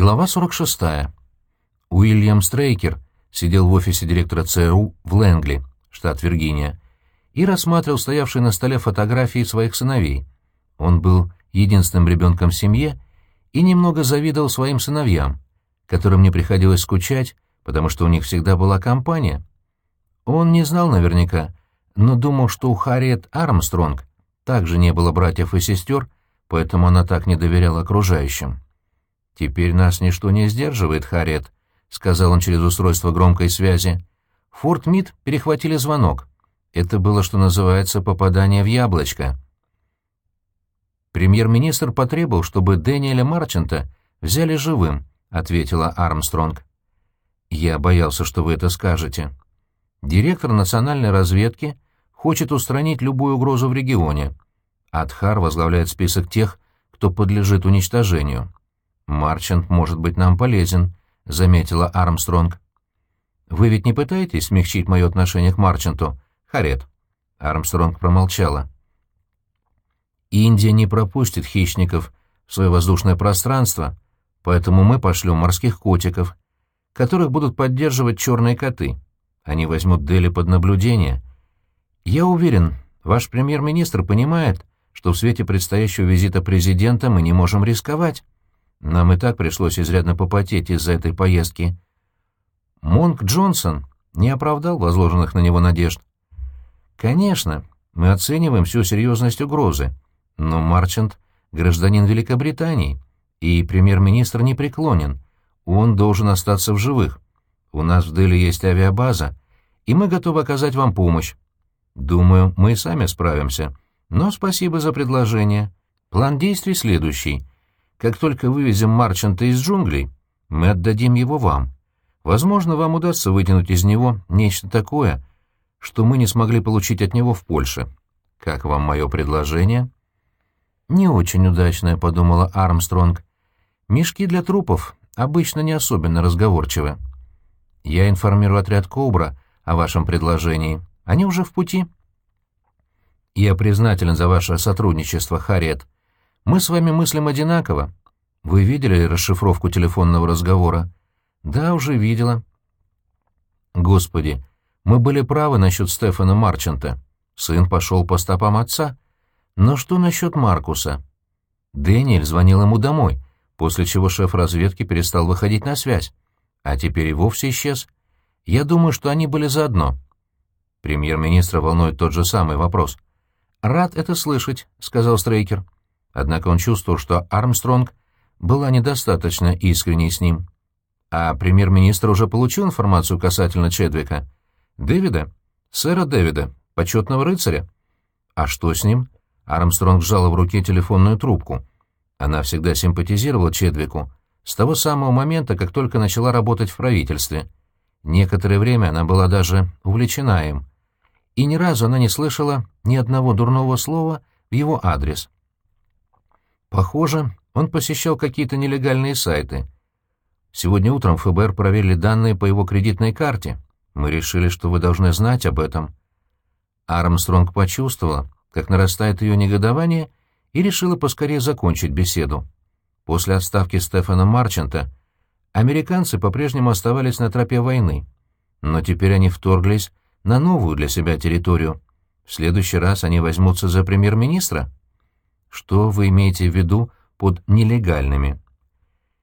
Глава 46. Уильям Стрейкер сидел в офисе директора ЦРУ в Лэнгли, штат Виргиния, и рассматривал стоявшие на столе фотографии своих сыновей. Он был единственным ребенком в семье и немного завидовал своим сыновьям, которым не приходилось скучать, потому что у них всегда была компания. Он не знал наверняка, но думал, что у Харриет Армстронг также не было братьев и сестер, поэтому она так не доверяла окружающим. «Теперь нас ничто не сдерживает, Харриет», — сказал он через устройство громкой связи. Форт Мид перехватили звонок. Это было, что называется, попадание в яблочко. «Премьер-министр потребовал, чтобы Дэниеля Марчанта взяли живым», — ответила Армстронг. «Я боялся, что вы это скажете. Директор национальной разведки хочет устранить любую угрозу в регионе. Адхар возглавляет список тех, кто подлежит уничтожению. «Марчант может быть нам полезен», — заметила Армстронг. «Вы ведь не пытаетесь смягчить мое отношение к Марчанту, Харет?» Армстронг промолчала. «Индия не пропустит хищников в свое воздушное пространство, поэтому мы пошлем морских котиков, которых будут поддерживать черные коты. Они возьмут Дели под наблюдение. Я уверен, ваш премьер-министр понимает, что в свете предстоящего визита президента мы не можем рисковать». Нам и так пришлось изрядно попотеть из-за этой поездки. Монк Джонсон не оправдал возложенных на него надежд. Конечно, мы оцениваем всю серьезность угрозы, но Марчант — гражданин Великобритании, и премьер-министр не преклонен. Он должен остаться в живых. У нас в Дели есть авиабаза, и мы готовы оказать вам помощь. Думаю, мы и сами справимся. Но спасибо за предложение. План действий следующий — как только вывезем Марчанта из джунглей, мы отдадим его вам. Возможно, вам удастся вытянуть из него нечто такое, что мы не смогли получить от него в Польше. Как вам мое предложение?» «Не очень удачное», — подумала Армстронг. «Мешки для трупов обычно не особенно разговорчивы. Я информирую отряд «Кобра» о вашем предложении. Они уже в пути». «Я признателен за ваше сотрудничество, Харриет», мы с вами мыслим одинаково. Вы видели расшифровку телефонного разговора? Да, уже видела. Господи, мы были правы насчет Стефана Марчанта. Сын пошел по стопам отца. Но что насчет Маркуса? Дэниэль звонил ему домой, после чего шеф разведки перестал выходить на связь. А теперь и вовсе исчез. Я думаю, что они были заодно. Премьер-министра волнует тот же самый вопрос. «Рад это слышать», — сказал Стрейкер. Однако он чувствовал, что Армстронг была недостаточно искренней с ним. А премьер-министр уже получил информацию касательно Чедвика? Дэвида? Сэра Дэвида, почетного рыцаря? А что с ним? Армстронг сжала в руке телефонную трубку. Она всегда симпатизировала Чедвику, с того самого момента, как только начала работать в правительстве. Некоторое время она была даже увлечена им. И ни разу она не слышала ни одного дурного слова в его адрес. Похоже, он посещал какие-то нелегальные сайты. Сегодня утром ФБР проверили данные по его кредитной карте. Мы решили, что вы должны знать об этом. Армстронг почувствовала, как нарастает ее негодование, и решила поскорее закончить беседу. После отставки Стефана Марчанта американцы по-прежнему оставались на тропе войны, но теперь они вторглись на новую для себя территорию. В следующий раз они возьмутся за премьер-министра? Что вы имеете в виду под нелегальными?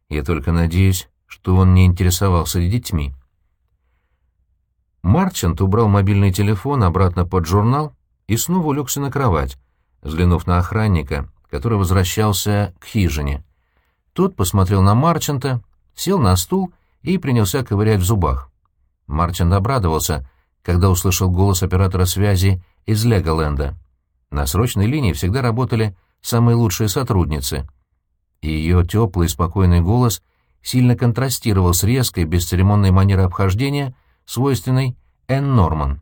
Я только надеюсь, что он не интересовался детьми. Марчант убрал мобильный телефон обратно под журнал и снова улегся на кровать, взглянув на охранника, который возвращался к хижине. Тот посмотрел на Марчанта, сел на стул и принялся ковырять в зубах. Марчант обрадовался, когда услышал голос оператора связи из Леголенда. На срочной линии всегда работали самые лучшие сотрудницы. Ее теплый спокойный голос сильно контрастировал с резкой, бесцеремонной манерой обхождения, свойственной Энн Норман.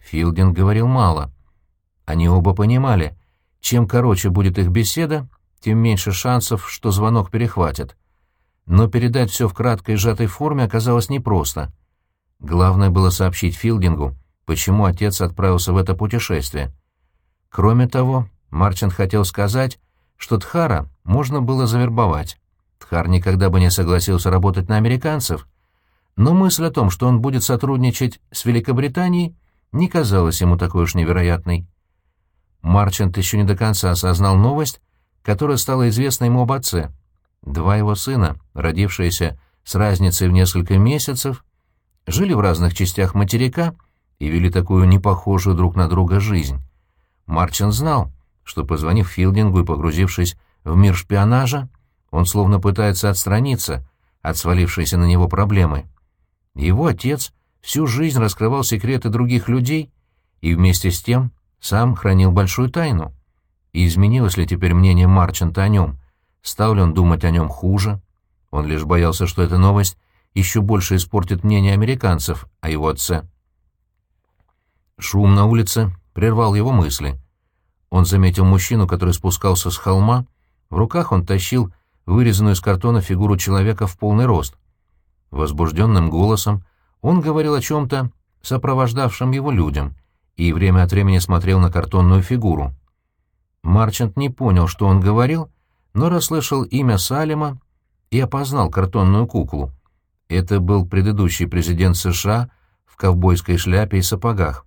Филдинг говорил мало. Они оба понимали, чем короче будет их беседа, тем меньше шансов, что звонок перехватят. Но передать все в краткой сжатой форме оказалось непросто. Главное было сообщить Филдингу, почему отец отправился в это путешествие. Кроме того, Марчин хотел сказать, что Тхара можно было завербовать. Тхар никогда бы не согласился работать на американцев, но мысль о том, что он будет сотрудничать с Великобританией, не казалась ему такой уж невероятной. Марчант еще не до конца осознал новость, которая стала известна ему об отце. Два его сына, родившиеся с разницей в несколько месяцев, жили в разных частях материка и вели такую непохожую друг на друга жизнь. Марчин знал, что, позвонив Филдингу и погрузившись в мир шпионажа, он словно пытается отстраниться от свалившейся на него проблемы. Его отец всю жизнь раскрывал секреты других людей и вместе с тем сам хранил большую тайну. И изменилось ли теперь мнение Марчанта о нем? Стал ли он думать о нем хуже? Он лишь боялся, что эта новость еще больше испортит мнение американцев о его отце. Шум на улице прервал его мысли. Он заметил мужчину, который спускался с холма. В руках он тащил вырезанную из картона фигуру человека в полный рост. Возбужденным голосом он говорил о чем-то сопровождавшем его людям и время от времени смотрел на картонную фигуру. Марчант не понял, что он говорил, но расслышал имя Салема и опознал картонную куклу. Это был предыдущий президент США в ковбойской шляпе и сапогах.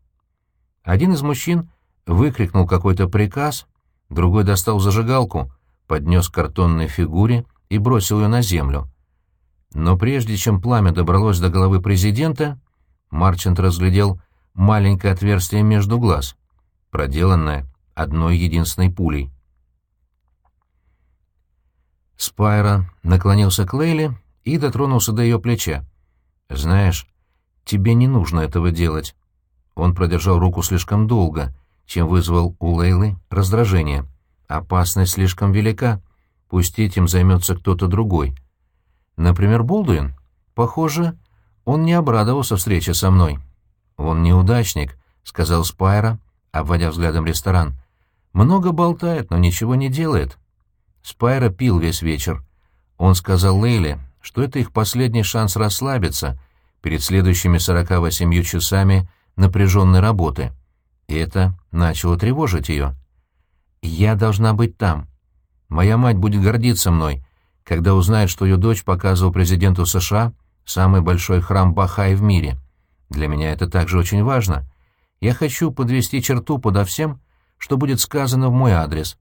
Один из мужчин выкрикнул какой-то приказ, другой достал зажигалку, поднес к картонной фигуре и бросил ее на землю. Но прежде чем пламя добралось до головы президента, Марчант разглядел маленькое отверстие между глаз, проделанное одной единственной пулей. Спайра наклонился к Лейле и дотронулся до ее плеча. «Знаешь, тебе не нужно этого делать». Он продержал руку слишком долго, чем вызвал у Лейлы раздражение. «Опасность слишком велика. Пусть этим займется кто-то другой. Например, Болдуин. Похоже, он не обрадовался встрече со мной». «Он неудачник», — сказал Спайра, обводя взглядом ресторан. «Много болтает, но ничего не делает». Спайра пил весь вечер. Он сказал Лейле, что это их последний шанс расслабиться перед следующими 48 часами напряженной работы. И это начало тревожить ее. «Я должна быть там. Моя мать будет гордиться мной, когда узнает, что ее дочь показывала президенту США самый большой храм Бахай в мире. Для меня это также очень важно. Я хочу подвести черту подо всем, что будет сказано в мой адрес,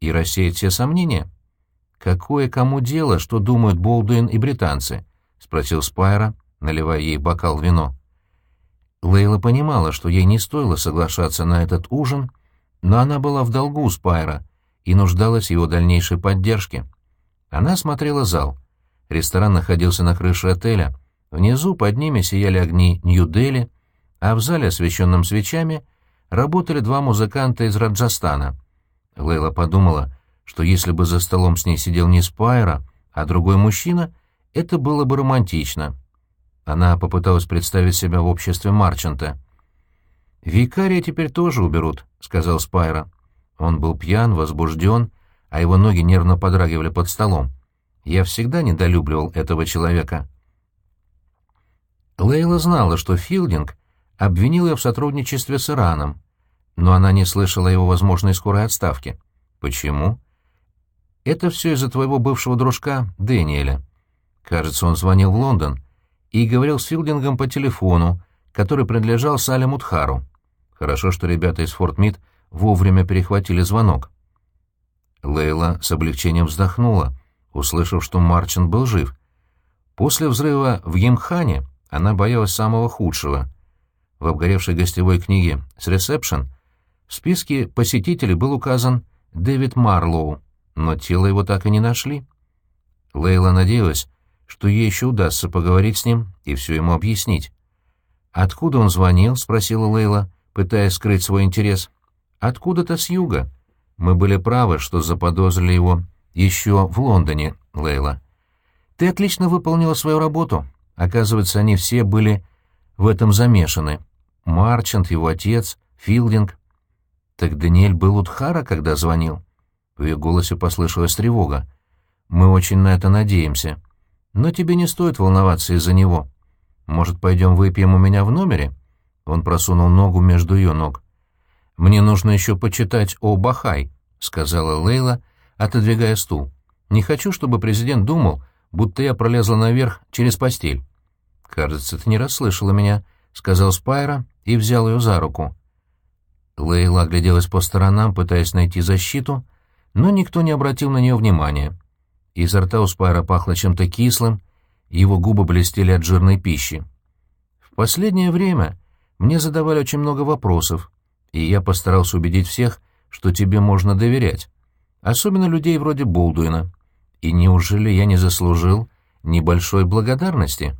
и рассеять все сомнения». «Какое кому дело, что думают Болдуин и британцы?» — спросил Спайра, наливая ей бокал вино. Лейла понимала, что ей не стоило соглашаться на этот ужин, но она была в долгу у Спайра и нуждалась в его дальнейшей поддержке. Она смотрела зал. Ресторан находился на крыше отеля. Внизу под ними сияли огни Нью-Дели, а в зале, освещенном свечами, работали два музыканта из Раджастана. Лейла подумала, что если бы за столом с ней сидел не Спайра, а другой мужчина, это было бы романтично. Она попыталась представить себя в обществе Марчанта. «Викария теперь тоже уберут», — сказал Спайра. Он был пьян, возбужден, а его ноги нервно подрагивали под столом. Я всегда недолюбливал этого человека. Лейла знала, что Филдинг обвинил ее в сотрудничестве с Ираном, но она не слышала его возможной скорой отставки. Почему? Это все из-за твоего бывшего дружка, Дэниеля. Кажется, он звонил в Лондон и говорил с Филдингом по телефону, который принадлежал Салему Тхару. Хорошо, что ребята из Форт Мид вовремя перехватили звонок. Лейла с облегчением вздохнула, услышав, что Марчин был жив. После взрыва в Емхане она боялась самого худшего. В обгоревшей гостевой книге с ресепшн в списке посетителей был указан Дэвид Марлоу, но тело его так и не нашли. Лейла надеялась, что ей еще удастся поговорить с ним и все ему объяснить. «Откуда он звонил?» — спросила Лейла, пытаясь скрыть свой интерес. «Откуда-то с юга. Мы были правы, что заподозрили его еще в Лондоне, Лейла. Ты отлично выполнила свою работу. Оказывается, они все были в этом замешаны. Марчант, его отец, Филдинг. Так Даниэль был у Тхара, когда звонил?» В ее голосе послышалась тревога. «Мы очень на это надеемся. Но тебе не стоит волноваться из-за него. Может, пойдем выпьем у меня в номере?» Он просунул ногу между ее ног. «Мне нужно еще почитать о Бахай», — сказала Лейла, отодвигая стул. Не хочу, чтобы президент думал, будто я пролезла наверх через постель». «Кажется, ты не расслышала меня», — сказал Спайра и взял ее за руку. Лейла огляделась по сторонам, пытаясь найти защиту, но никто не обратил на нее внимания. Изо рта у Спайра пахло чем-то кислым, его губы блестели от жирной пищи. В последнее время мне задавали очень много вопросов, и я постарался убедить всех, что тебе можно доверять, особенно людей вроде Болдуина. И неужели я не заслужил небольшой благодарности?»